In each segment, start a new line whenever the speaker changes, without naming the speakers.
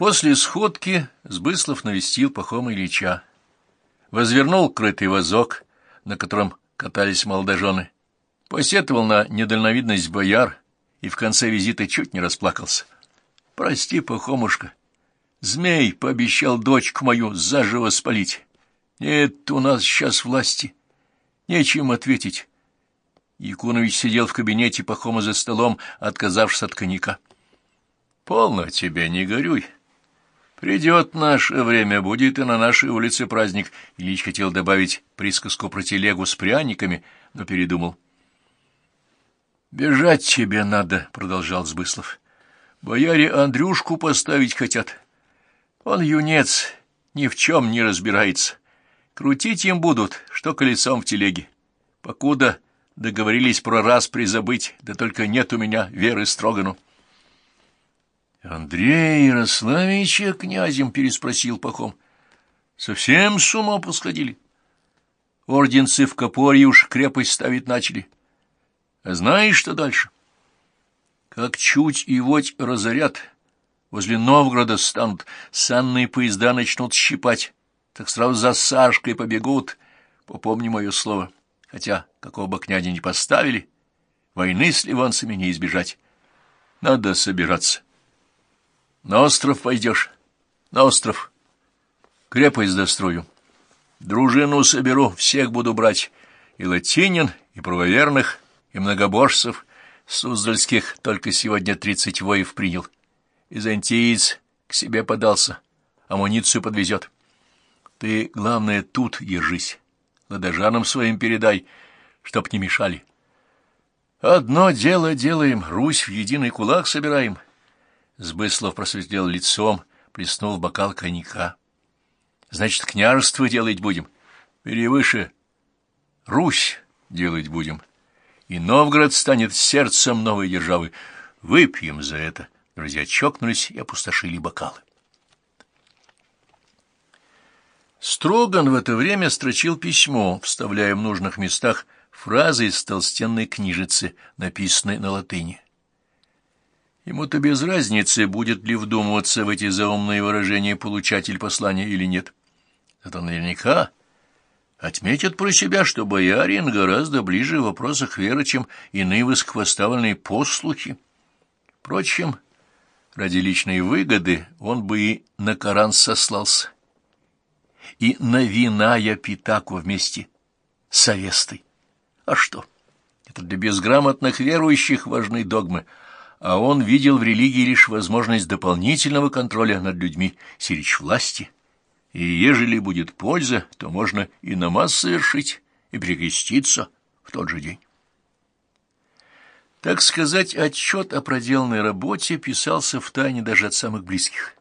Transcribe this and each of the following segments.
После сходки Сбыслов навестил Пахома Ильича. Возвернул крытый вазок, на котором катались молодожены. Посетовал на недальновидность бояр и в конце визита чуть не расплакался. «Прости, Пахомушка, змей пообещал дочку мою заживо спалить. Нет у нас сейчас власти, нечем ответить». Якунович сидел в кабинете Пахома за столом, отказавшись от коньяка. «Полно тебе, не горюй». Придет наше время, будет и на нашей улице праздник. Ильич хотел добавить присказку про телегу с пряниками, но передумал. «Бежать тебе надо», — продолжал Сбыслов. «Бояре Андрюшку поставить хотят. Он юнец, ни в чем не разбирается. Крутить им будут, что колесом в телеге. Покуда договорились про раз призабыть, да только нет у меня веры Строгану». Андрей Ярославича князем переспросил Пахом. Совсем с ума посходили. Орденцы в Копорье уж крепость ставить начали. А знаешь, что дальше? Как чуть и вот разорят, возле Новгорода станут, санные поезда начнут щипать, так сразу за Сашкой побегут, попомни мое слово. Хотя, какого бы князя не поставили, войны с ливанцами не избежать. Надо собираться. На остров пойдешь? На остров. Крепость дострою. Дружину соберу, всех буду брать. И латинин, и правоверных, и многобожцев. Суздальских только сегодня тридцать воев принял. Византиец к себе подался, амуницию подвезет. Ты, главное, тут держись. Ладожанам своим передай, чтоб не мешали. Одно дело делаем, Русь в единый кулак собираем — Сбыслов просветлел лицом, плеснул в бокал коньяка. — Значит, княжество делать будем? Перевыше. Русь делать будем. И Новгород станет сердцем новой державы. Выпьем за это. Друзья чокнулись и опустошили бокалы. Строган в это время строчил письмо, вставляя в нужных местах фразы из толстенной книжицы, написанной на латыни. Ему-то без разницы, будет ли вдумываться в эти заумные выражения получатель послания или нет. Зато наверняка отметит про себя, что боярин гораздо ближе в вопросах веры, чем иные высокопоставленные послухи. Впрочем, ради личной выгоды он бы и на Коран сослался, и на виная Питаку вместе с Авестой. А что? Это для безграмотных верующих важны догмы, а он видел в религии лишь возможность дополнительного контроля над людьми, сирич власти. И ежели будет польза, то можно и намаз совершить, и перекреститься в тот же день. Так сказать, отчет о проделанной работе писался в тайне даже от самых близких,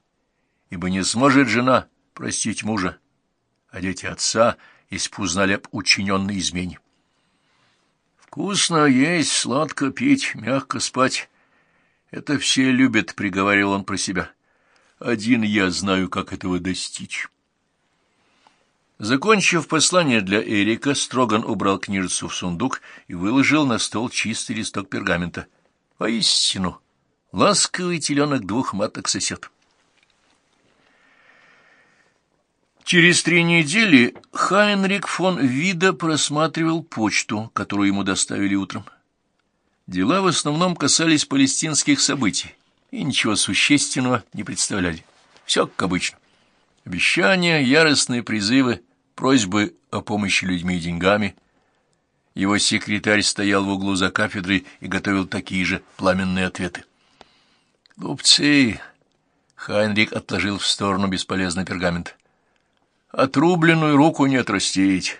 ибо не сможет жена простить мужа, а дети отца, если бы узнали об учиненной измене. Вкусно есть, сладко пить, мягко спать, это все любят, — приговаривал он про себя. Один я знаю, как этого достичь. Закончив послание для Эрика, Строган убрал книжицу в сундук и выложил на стол чистый листок пергамента. Воистину, ласковый теленок двух маток сосет. Через три недели Хайнрик фон Вида просматривал почту, которую ему доставили утром. Дела в основном касались палестинских событий и ничего существенного не представляли. Все как обычно. Обещания, яростные призывы, просьбы о помощи людьми и деньгами. Его секретарь стоял в углу за кафедрой и готовил такие же пламенные ответы. «Глупцы!» — Хайнрик отложил в сторону бесполезный пергамент. «Отрубленную руку не отрастить.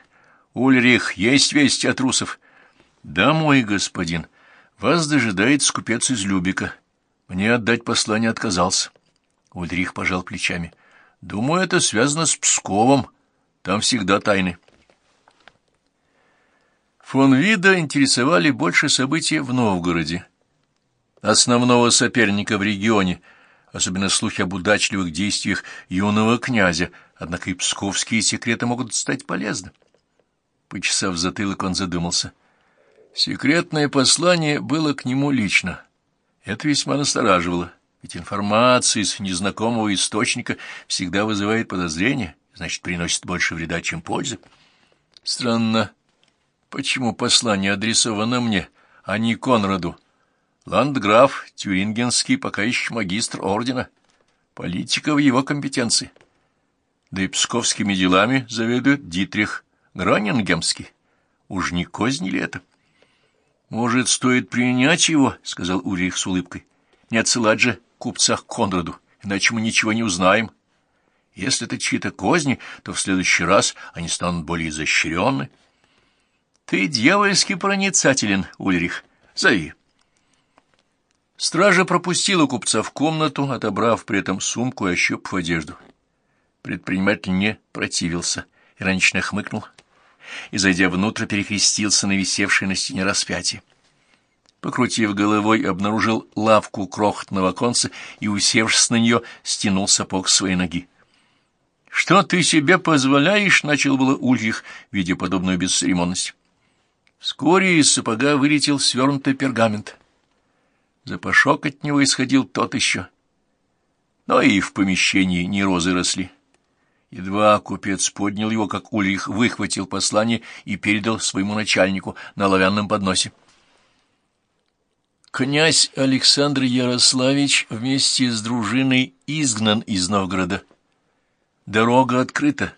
Ульрих, есть весть от русов?» «Да, мой господин». Вас дожидает скупец из Любика. Мне отдать послание отказался. Ульрих пожал плечами. Думаю, это связано с Псковом. Там всегда тайны. Фон Вида интересовали больше события в Новгороде. Основного соперника в регионе, особенно слухи об удачливых действиях юного князя, однако и псковские секреты могут стать полезны. Почесав затылок, он задумался — Секретное послание было к нему лично. Это весьма настораживало. Ведь информация из незнакомого источника всегда вызывает подозрения, значит, приносит больше вреда, чем пользы. Странно, почему послание адресовано мне, а не Конраду? Ландграф Тюрингенский пока еще магистр ордена. Политика в его компетенции. Да и псковскими делами заведует Дитрих Гронингемский. Уж не козни ли это? — Может, стоит принять его, — сказал Урих с улыбкой. — Не отсылать же купца к Конраду, иначе мы ничего не узнаем. Если это чьи-то козни, то в следующий раз они станут более изощренны. — Ты дьявольски проницателен, Ульрих. Зови. Стража пропустила купца в комнату, отобрав при этом сумку и ощупав одежду. Предприниматель не противился, иронично хмыкнул и, зайдя внутрь, перекрестился на висевшее на стене распятие. Покрутив головой, обнаружил лавку крохотного оконца и, усевшись на нее, стянул сапог своей ноги. — Что ты себе позволяешь? — начал было Ульрих, видя подобную бесцеремонность. Вскоре из сапога вылетел свернутый пергамент. Запашок от него исходил тот еще. Но и в помещении не розы росли. Едва купец поднял его, как Ульрих выхватил послание и передал своему начальнику на оловянном подносе. Князь Александр Ярославич вместе с дружиной изгнан из Новгорода. Дорога открыта.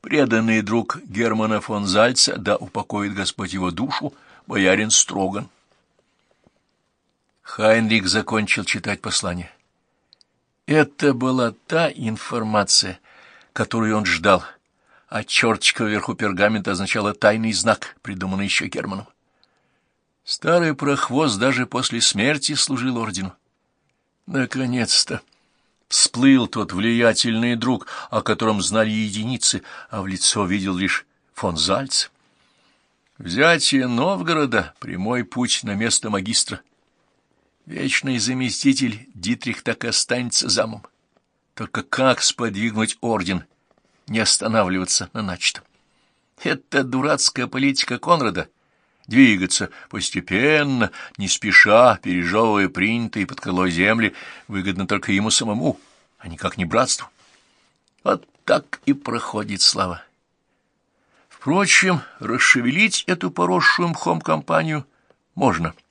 Преданный друг Германа фон Зальца, да упокоит Господь его душу, боярин Строган. Хайнрих закончил читать послание. Это была та информация, которую он ждал, а черточка вверху пергамента означала тайный знак, придуманный еще Германом. Старый прохвост даже после смерти служил ордену. Наконец-то всплыл тот влиятельный друг, о котором знали единицы, а в лицо видел лишь фон Зальц. Взятие Новгорода — прямой путь на место магистра. Вечный заместитель Дитрих так и останется замом. Только как сподвигнуть орден, не останавливаться на начатом? Это дурацкая политика Конрада — двигаться постепенно, не спеша, пережевывая принятые под крыло земли, выгодно только ему самому, а никак не братству. Вот так и проходит слава. Впрочем, расшевелить эту поросшую мхом компанию можно —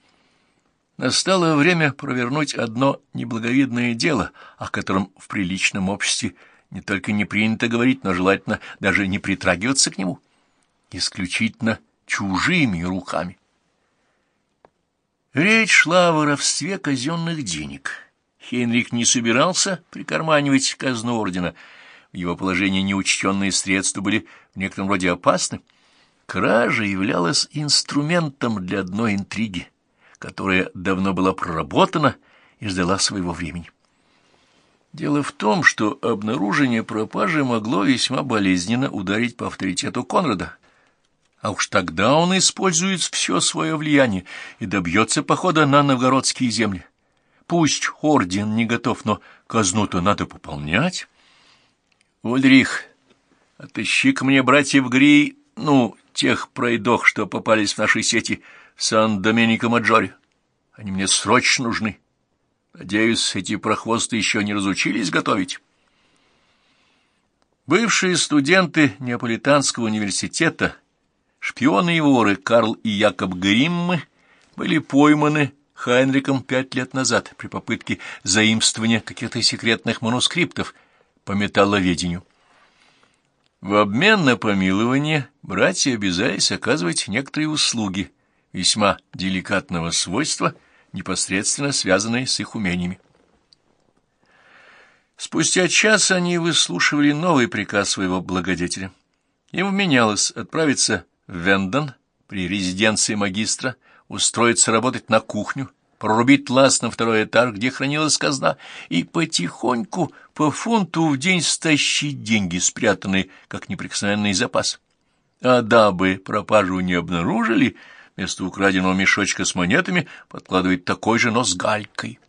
Настало время провернуть одно неблаговидное дело, о котором в приличном обществе не только не принято говорить, но желательно даже не притрагиваться к нему. Исключительно чужими руками. Речь шла о воровстве казенных денег. Хенрик не собирался прикарманивать казну ордена. В его положении неучтенные средства были в некотором роде опасны. Кража являлась инструментом для одной интриги которая давно была проработана и ждала своего времени. Дело в том, что обнаружение пропажи могло весьма болезненно ударить по авторитету Конрада, а уж тогда он использует все свое влияние и добьется похода на новгородские земли. Пусть орден не готов, но казну-то надо пополнять. Ульрих, отыщи ко мне братьев Гри, ну, тех пройдох, что попались в наши сети, — Сан-Доменико-Маджоре. Они мне срочно нужны. Надеюсь, эти прохвосты еще не разучились готовить. Бывшие студенты Неаполитанского университета, шпионы и воры Карл и Якоб Гриммы, были пойманы Хайнриком пять лет назад при попытке заимствования каких-то секретных манускриптов по металловедению. В обмен на помилование братья обязались оказывать некоторые услуги – весьма деликатного свойства, непосредственно связанные с их умениями. Спустя час они выслушивали новый приказ своего благодетеля. Им вменялось отправиться в Вендон при резиденции магистра, устроиться работать на кухню, прорубить лаз на второй этаж, где хранилась казна, и потихоньку по фунту в день стащить деньги, спрятанные как неприкосновенный запас. А дабы пропажу не обнаружили, Вместо украденного мешочка с монетами подкладывает такой же, но с галькой.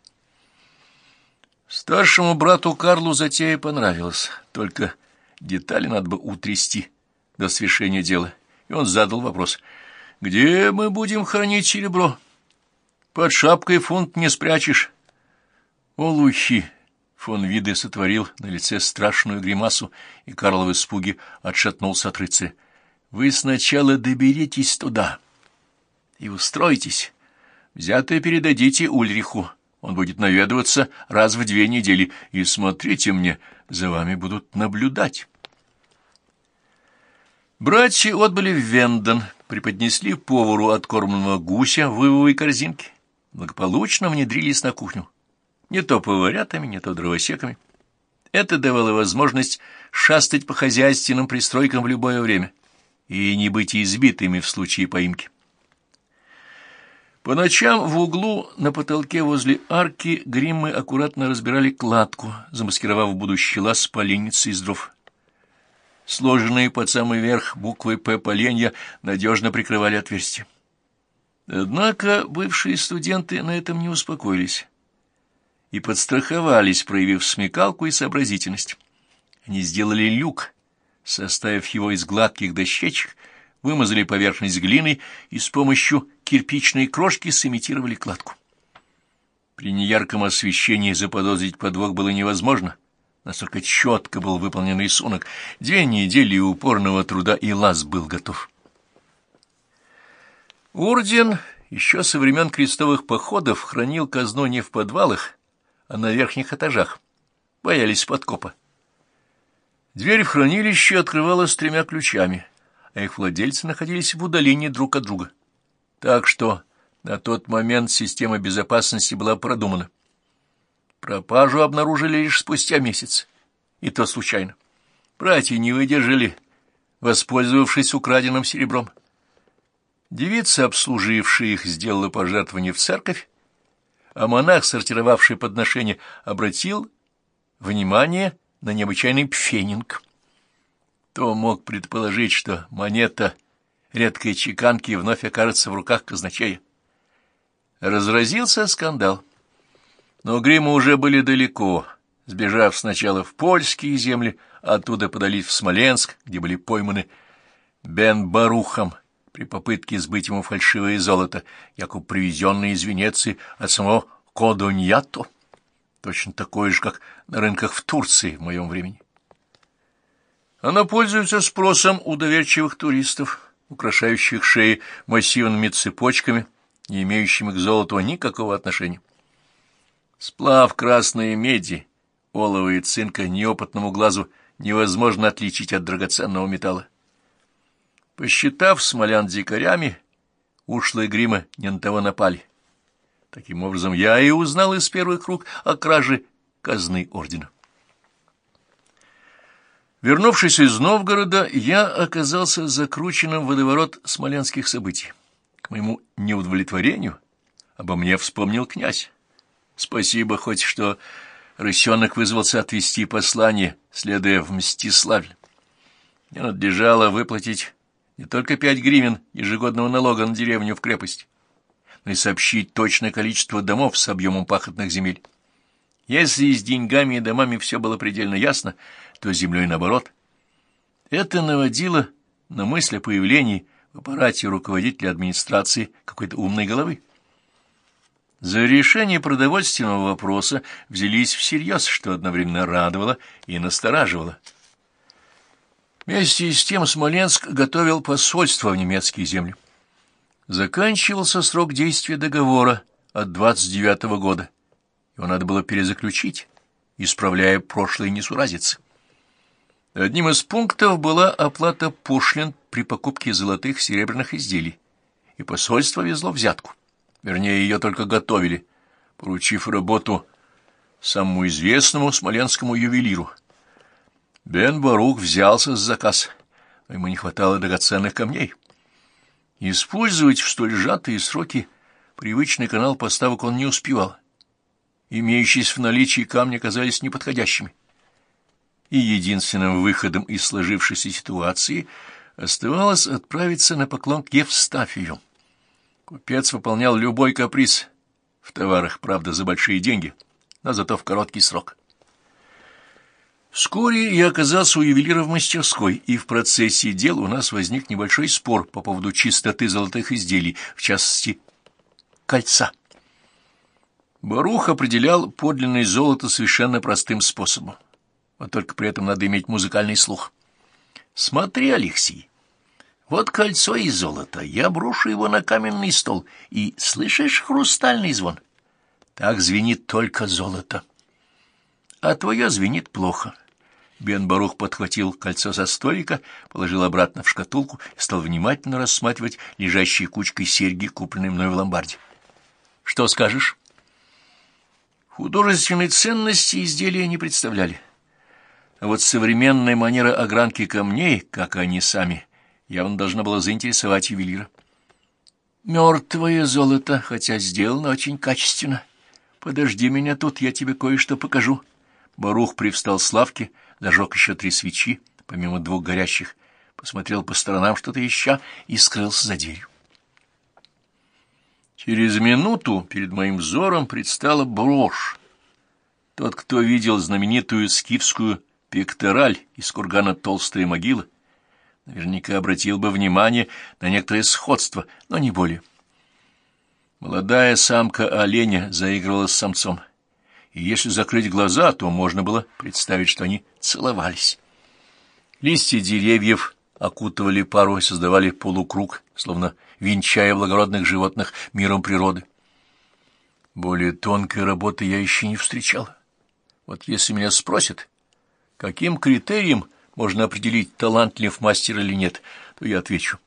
Старшему брату Карлу затея понравилась, только детали надо бы утрясти до свершения дела. И он задал вопрос, где мы будем хранить серебро? Под шапкой фунт не спрячешь. Олухи! Фон Виде сотворил на лице страшную гримасу, и Карл в испуге отшатнулся от рыцаря. Вы сначала доберитесь туда и устроитесь. Взятое передадите Ульриху. Он будет наведываться раз в две недели, и смотрите мне, за вами будут наблюдать. Братья отбыли в Вендон, преподнесли повару откормленного гуся в вывовой корзинке, благополучно внедрились на кухню. Не то поварятами, не то дровосеками. Это давало возможность шастать по хозяйственным пристройкам в любое время и не быть избитыми в случае поимки. По ночам в углу на потолке возле арки гриммы аккуратно разбирали кладку, замаскировав будущий лаз поленницы из дров. Сложенные под самый верх буквы «П» поленья надежно прикрывали отверстие. Однако бывшие студенты на этом не успокоились и подстраховались, проявив смекалку и сообразительность. Они сделали люк, составив его из гладких дощечек, вымазали поверхность глиной и с помощью кирпичной крошки сымитировали кладку. При неярком освещении заподозрить подвох было невозможно — Настолько четко был выполнен рисунок. Две недели упорного труда, и лаз был готов. Орден еще со времен крестовых походов хранил казну не в подвалах, а на верхних этажах. Боялись подкопа. Дверь в хранилище открывалась тремя ключами, а их владельцы находились в удалении друг от друга. Так что на тот момент система безопасности была продумана. Пропажу обнаружили лишь спустя месяц, и то случайно. Братья не выдержали, воспользовавшись украденным серебром. Девица, обслужившая их, сделала пожертвование в церковь, а монах, сортировавший подношение, обратил внимание на необычайный пфенинг. То мог предположить, что монета редкой чеканки вновь окажется в руках казначея. Разразился скандал. Но гримы уже были далеко, сбежав сначала в польские земли, оттуда подались в Смоленск, где были пойманы Бен Барухом при попытке сбыть ему фальшивое золото, якобы привезенное из Венеции от самого Кодоньято, точно такое же, как на рынках в Турции в моем времени. Она пользуется спросом у доверчивых туристов, украшающих шеи массивными цепочками, не имеющими к золоту никакого отношения. Сплав красной меди, олова и цинка неопытному глазу невозможно отличить от драгоценного металла. Посчитав смолян дикарями, ушлые грима не на того напали. Таким образом, я и узнал из первых рук о краже казны ордена. Вернувшись из Новгорода, я оказался закрученным в водоворот смоленских событий. К моему неудовлетворению обо мне вспомнил князь. Спасибо хоть, что рысенок вызвался отвезти послание, следуя в Мстиславль. Мне надлежало выплатить не только пять гривен ежегодного налога на деревню в крепость, но и сообщить точное количество домов с объемом пахотных земель. Если с деньгами и домами все было предельно ясно, то землей наоборот. Это наводило на мысль о появлении в аппарате руководителя администрации какой-то умной головы. За решение продовольственного вопроса взялись всерьез, что одновременно радовало и настораживало. Вместе с тем Смоленск готовил посольство в немецкие земли. Заканчивался срок действия договора от 29 -го года. Его надо было перезаключить, исправляя прошлые несуразицы. Одним из пунктов была оплата пошлин при покупке золотых серебряных изделий, и посольство везло взятку. Вернее, ее только готовили, поручив работу самому известному смоленскому ювелиру. Бен Барух взялся за заказ, но ему не хватало драгоценных камней. Использовать в столь сжатые сроки привычный канал поставок он не успевал. Имеющиеся в наличии камни казались неподходящими. И единственным выходом из сложившейся ситуации оставалось отправиться на поклон к Евстафию. Купец выполнял любой каприз в товарах, правда, за большие деньги, но зато в короткий срок. Вскоре я оказался у ювелира в мастерской, и в процессе дел у нас возник небольшой спор по поводу чистоты золотых изделий, в частности, кольца. Барух определял подлинное золото совершенно простым способом. Вот только при этом надо иметь музыкальный слух. Смотри, Алексей, вот кольцо из золота, я брошу его на каменный стол, и слышишь хрустальный звон? Так звенит только золото. А твое звенит плохо. Бен Барух подхватил кольцо со столика, положил обратно в шкатулку и стал внимательно рассматривать лежащие кучкой серьги, купленные мной в ломбарде. Что скажешь? Художественной ценности изделия не представляли. А вот современная манера огранки камней, как они сами, явно должна была заинтересовать ювелира. Мертвое золото, хотя сделано очень качественно. Подожди меня тут, я тебе кое-что покажу. Барух привстал с лавки, зажег еще три свечи, помимо двух горящих, посмотрел по сторонам что-то ища и скрылся за дверью. Через минуту перед моим взором предстала брошь. Тот, кто видел знаменитую скифскую пектораль из кургана «Толстая могила», наверняка обратил бы внимание на некоторое сходство, но не более. Молодая самка оленя заигрывала с самцом, и если закрыть глаза, то можно было представить, что они целовались. Листья деревьев окутывали пару и создавали полукруг, словно венчая благородных животных миром природы. Более тонкой работы я еще не встречал. Вот если меня спросят, каким критерием можно определить, талантлив мастер или нет, то я отвечу.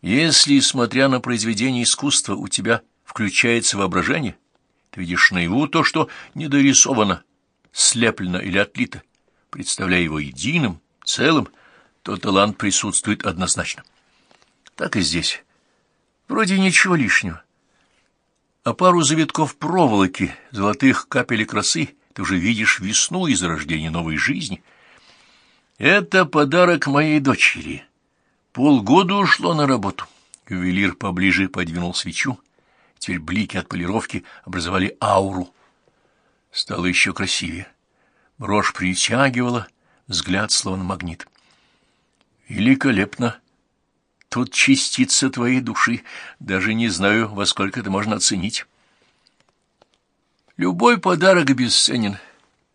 Если, смотря на произведение искусства, у тебя включается воображение, ты видишь наяву то, что недорисовано, слеплено или отлито, представляя его единым, целым, то талант присутствует однозначно. Так и здесь. Вроде ничего лишнего. А пару завитков проволоки, золотых капель красы ты уже видишь весну и зарождение новой жизни — это подарок моей дочери. Полгода ушло на работу. Ювелир поближе подвинул свечу. Теперь блики от полировки образовали ауру. Стало еще красивее. Брошь притягивала, взгляд словно магнит. Великолепно. Тут частица твоей души. Даже не знаю, во сколько это можно оценить. Любой подарок бесценен,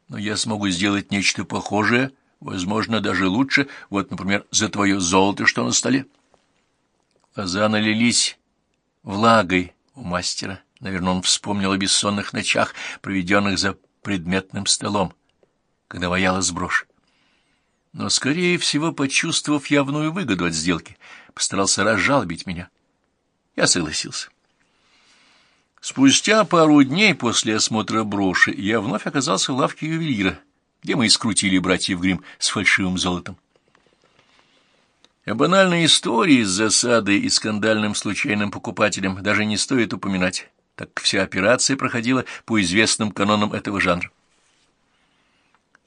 но я смогу сделать нечто похожее — Возможно, даже лучше. Вот, например, за твое золото, что на столе. Глаза налились влагой у мастера. Наверное, он вспомнил о бессонных ночах, проведенных за предметным столом, когда ваялась брошь. Но, скорее всего, почувствовав явную выгоду от сделки, постарался разжалобить меня. Я согласился. Спустя пару дней после осмотра броши я вновь оказался в лавке ювелира — где мы и скрутили братьев Грим с фальшивым золотом. О банальной истории с засадой и скандальным случайным покупателем даже не стоит упоминать, так как вся операция проходила по известным канонам этого жанра.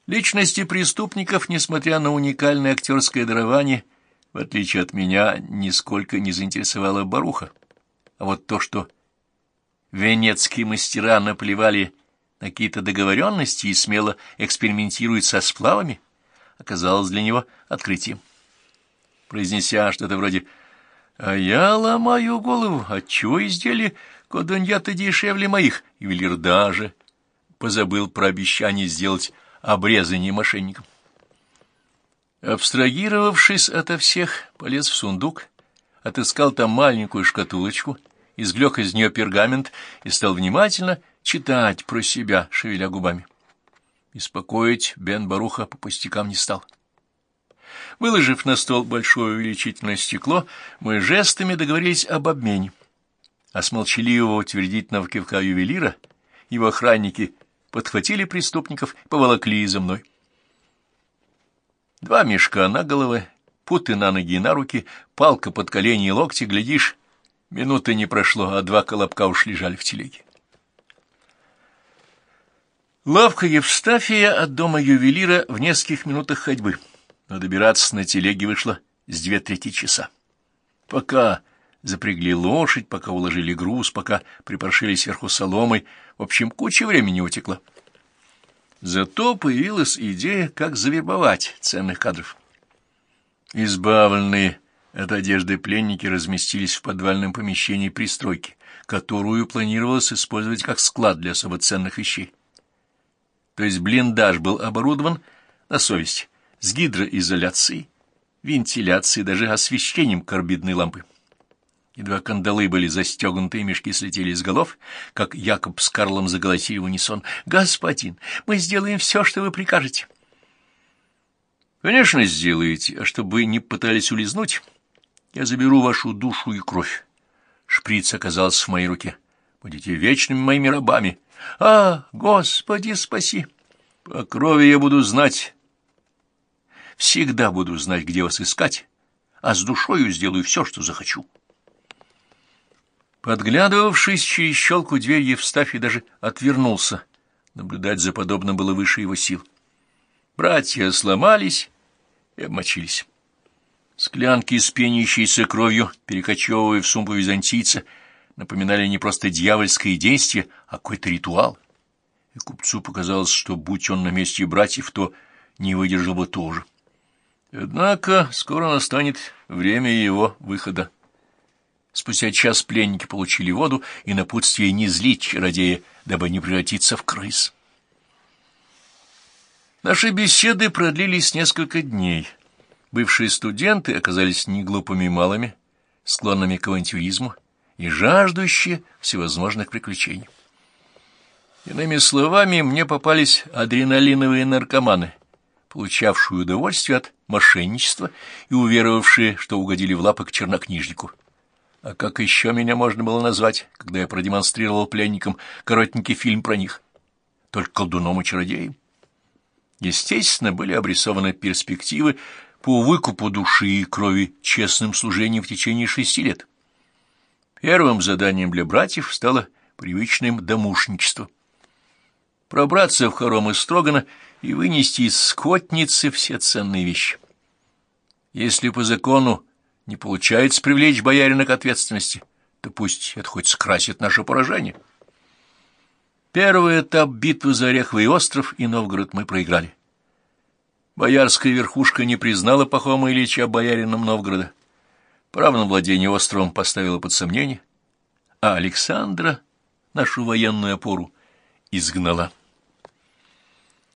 Личности преступников, несмотря на уникальное актерское дарование, в отличие от меня, нисколько не заинтересовала Баруха. А вот то, что венецкие мастера наплевали на какие-то договоренности и смело экспериментирует со сплавами, оказалось для него открытием. Произнеся что-то вроде «А я ломаю голову, отчего изделия кодонья-то дешевле моих?» Ювелир даже позабыл про обещание сделать обрезание мошенникам. Абстрагировавшись ото всех, полез в сундук, отыскал там маленькую шкатулочку, извлек из нее пергамент и стал внимательно читать про себя, шевеля губами. Беспокоить Бен Баруха по пустякам не стал. Выложив на стол большое увеличительное стекло, мы жестами договорились об обмене. А с молчаливого утвердительного кивка ювелира его охранники подхватили преступников и поволокли за мной. Два мешка на головы, путы на ноги и на руки, палка под колени и локти, глядишь, минуты не прошло, а два колобка уж лежали в телеге. Лавка Евстафия от дома ювелира в нескольких минутах ходьбы, но добираться на телеге вышло с две трети часа. Пока запрягли лошадь, пока уложили груз, пока припоршили сверху соломой, в общем, куча времени утекла. Зато появилась идея, как завербовать ценных кадров. Избавленные от одежды пленники разместились в подвальном помещении пристройки, которую планировалось использовать как склад для особо ценных вещей. То есть блиндаж был оборудован на совесть, с гидроизоляцией, вентиляцией, даже освещением карбидной лампы. Едва кандалы были застегнуты, и мешки слетели с голов, как Якоб с Карлом заголосили в унисон. «Господин, мы сделаем все, что вы прикажете». «Конечно, сделаете, а чтобы не пытались улизнуть, я заберу вашу душу и кровь». Шприц оказался в моей руке. «Будете вечными моими рабами». «А, Господи, спаси!» «По крови я буду знать, всегда буду знать, где вас искать, а с душою сделаю все, что захочу». Подглядывавшись через щелку дверь, Евстафий даже отвернулся. Наблюдать за подобным было выше его сил. Братья сломались и обмочились. Склянки с пенящейся кровью, перекочевывая в сумку византийца, напоминали не просто дьявольское действие, а какой-то ритуал. И купцу показалось, что, будь он на месте братьев, то не выдержал бы тоже. Однако скоро настанет время его выхода. Спустя час пленники получили воду и напутствие не злить чародея, дабы не превратиться в крыс. Наши беседы продлились несколько дней. Бывшие студенты оказались неглупыми малыми, склонными к авантюризму и жаждущие всевозможных приключений. Иными словами, мне попались адреналиновые наркоманы, получавшие удовольствие от мошенничества и уверовавшие, что угодили в лапы к чернокнижнику. А как еще меня можно было назвать, когда я продемонстрировал пленникам коротенький фильм про них? Только колдуном и чародеем. Естественно, были обрисованы перспективы по выкупу души и крови честным служением в течение шести лет. Первым заданием для братьев стало привычным домушничество. Пробраться в хоромы Строгана и вынести из скотницы все ценные вещи. Если по закону не получается привлечь боярина к ответственности, то пусть это хоть скрасит наше поражение. Первый этап битвы за Ореховый остров и Новгород мы проиграли. Боярская верхушка не признала Пахома Ильича боярином Новгорода. Право на владение островом поставила под сомнение, а Александра, нашу военную опору, изгнала.